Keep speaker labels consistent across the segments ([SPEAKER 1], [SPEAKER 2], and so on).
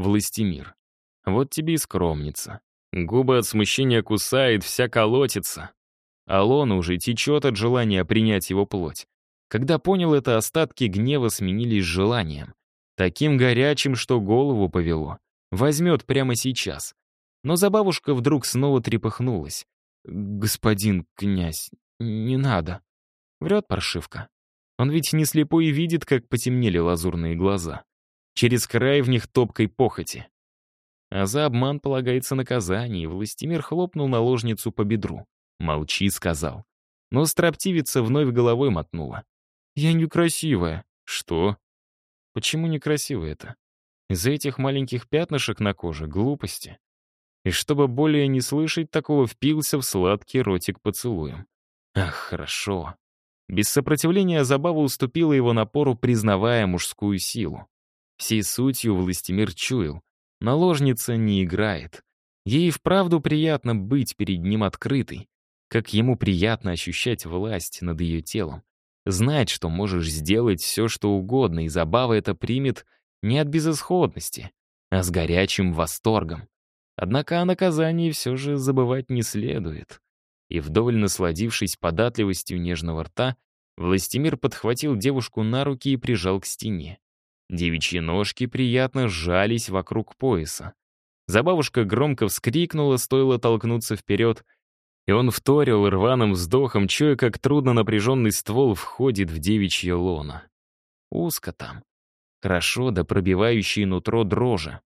[SPEAKER 1] Властимир. Вот тебе и скромница. Губы от смущения кусает, вся колотится. Алона уже течет от желания принять его плоть. Когда понял это, остатки гнева сменились желанием. Таким горячим, что голову повело. Возьмет прямо сейчас. Но забавушка вдруг снова трепыхнулась. «Господин князь, не надо». Врет паршивка. Он ведь не слепой и видит, как потемнели лазурные глаза. Через край в них топкой похоти. А за обман полагается наказание, и Властимир хлопнул наложницу по бедру. «Молчи», — сказал. Но строптивица вновь головой мотнула. «Я некрасивая». «Что?» «Почему некрасивая это?» Из-за этих маленьких пятнышек на коже, глупости. И чтобы более не слышать такого, впился в сладкий ротик поцелуем. Ах, хорошо. Без сопротивления забава уступила его напору, признавая мужскую силу. Всей сутью Властимир чуял. Наложница не играет. Ей вправду приятно быть перед ним открытой. Как ему приятно ощущать власть над ее телом. Знать, что можешь сделать все, что угодно, и забава это примет не от безысходности, а с горячим восторгом. Однако о наказании все же забывать не следует. И вдоволь насладившись податливостью нежного рта, Властимир подхватил девушку на руки и прижал к стене. Девичьи ножки приятно сжались вокруг пояса. Забавушка громко вскрикнула, стоило толкнуться вперед, и он вторил рваным вздохом, чуя, как трудно напряженный ствол входит в девичье лоно. Узко там. Хорошо, да пробивающее нутро дрожи.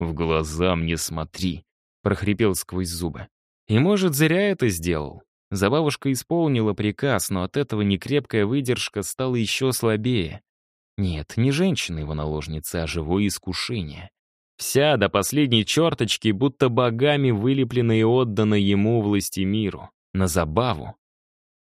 [SPEAKER 1] «В глаза мне смотри», — прохрипел сквозь зубы. И, может, зря это сделал. Забавушка исполнила приказ, но от этого некрепкая выдержка стала еще слабее. Нет, не женщина его наложница, а живое искушение. Вся до последней черточки, будто богами вылеплена и отдана ему власти миру, на забаву.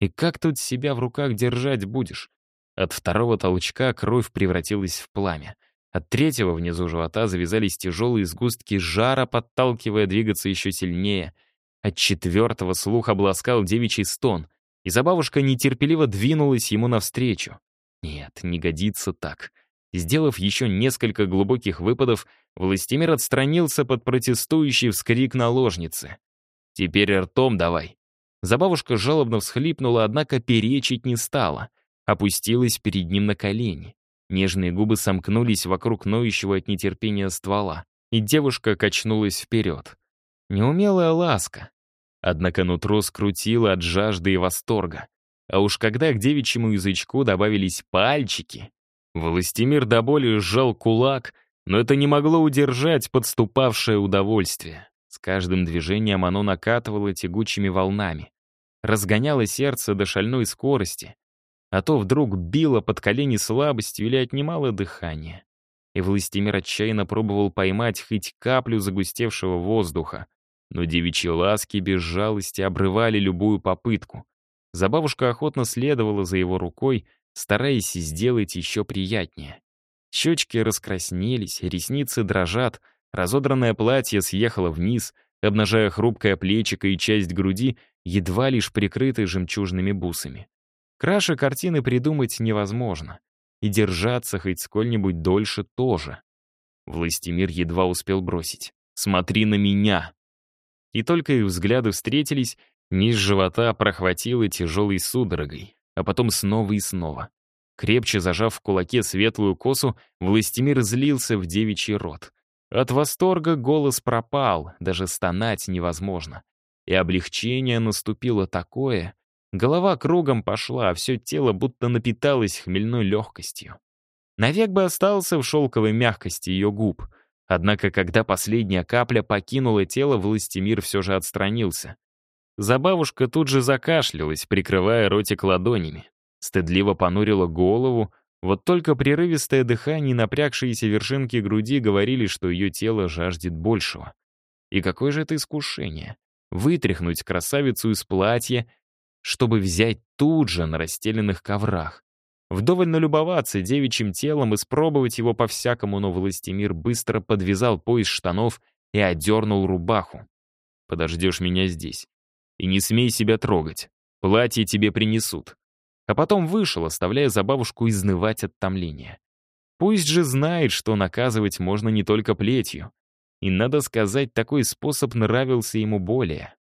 [SPEAKER 1] И как тут себя в руках держать будешь? От второго толчка кровь превратилась в пламя. От третьего внизу живота завязались тяжелые сгустки жара, подталкивая двигаться еще сильнее. От четвертого слух обласкал девичий стон, и забавушка нетерпеливо двинулась ему навстречу. Нет, не годится так. Сделав еще несколько глубоких выпадов, Властимир отстранился под протестующий вскрик наложницы. «Теперь ртом давай». Забавушка жалобно всхлипнула, однако перечить не стала. Опустилась перед ним на колени. Нежные губы сомкнулись вокруг ноющего от нетерпения ствола, и девушка качнулась вперед. Неумелая ласка. Однако нутро скрутило от жажды и восторга. А уж когда к девичьему язычку добавились пальчики, Властимир до боли сжал кулак, но это не могло удержать подступавшее удовольствие. С каждым движением оно накатывало тягучими волнами, разгоняло сердце до шальной скорости, а то вдруг било под колени слабостью или отнимало дыхание. И Властимир отчаянно пробовал поймать хоть каплю загустевшего воздуха, но девичьи ласки без жалости обрывали любую попытку. Забавушка охотно следовала за его рукой, стараясь сделать еще приятнее. Щечки раскраснелись, ресницы дрожат, разодранное платье съехало вниз, обнажая хрупкое плечико и часть груди, едва лишь прикрытой жемчужными бусами. Краше картины придумать невозможно. И держаться хоть сколь-нибудь дольше тоже. Властимир едва успел бросить. «Смотри на меня!» И только их взгляды встретились, низ живота прохватило тяжелой судорогой а потом снова и снова. Крепче зажав в кулаке светлую косу, Властимир злился в девичий рот. От восторга голос пропал, даже стонать невозможно. И облегчение наступило такое. Голова кругом пошла, а все тело будто напиталось хмельной легкостью. Навек бы остался в шелковой мягкости ее губ. Однако, когда последняя капля покинула тело, Властимир все же отстранился. Забавушка тут же закашлялась, прикрывая ротик ладонями. Стыдливо понурила голову, вот только прерывистое дыхание и напрягшиеся вершинки груди говорили, что ее тело жаждет большего. И какое же это искушение? Вытряхнуть красавицу из платья, чтобы взять тут же на расстеленных коврах. Вдоволь налюбоваться девичьим телом и спробовать его по-всякому, но Властимир быстро подвязал пояс штанов и одернул рубаху. «Подождешь меня здесь. И не смей себя трогать. Платье тебе принесут. А потом вышел, оставляя за бабушку изнывать от томления. Пусть же знает, что наказывать можно не только плетью. И, надо сказать, такой способ нравился ему более.